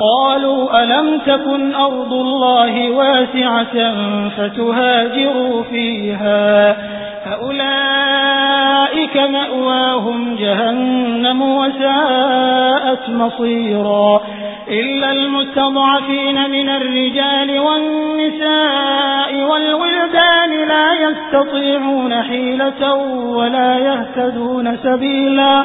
قالوا ألم تكن أرض الله واسعة فتهاجروا فيها فأولئك مأواهم جهنم وساءت مصيرا إلا المستضعفين من الرجال والنساء والولدان لا يستطيعون حيلة ولا يهتدون سبيلا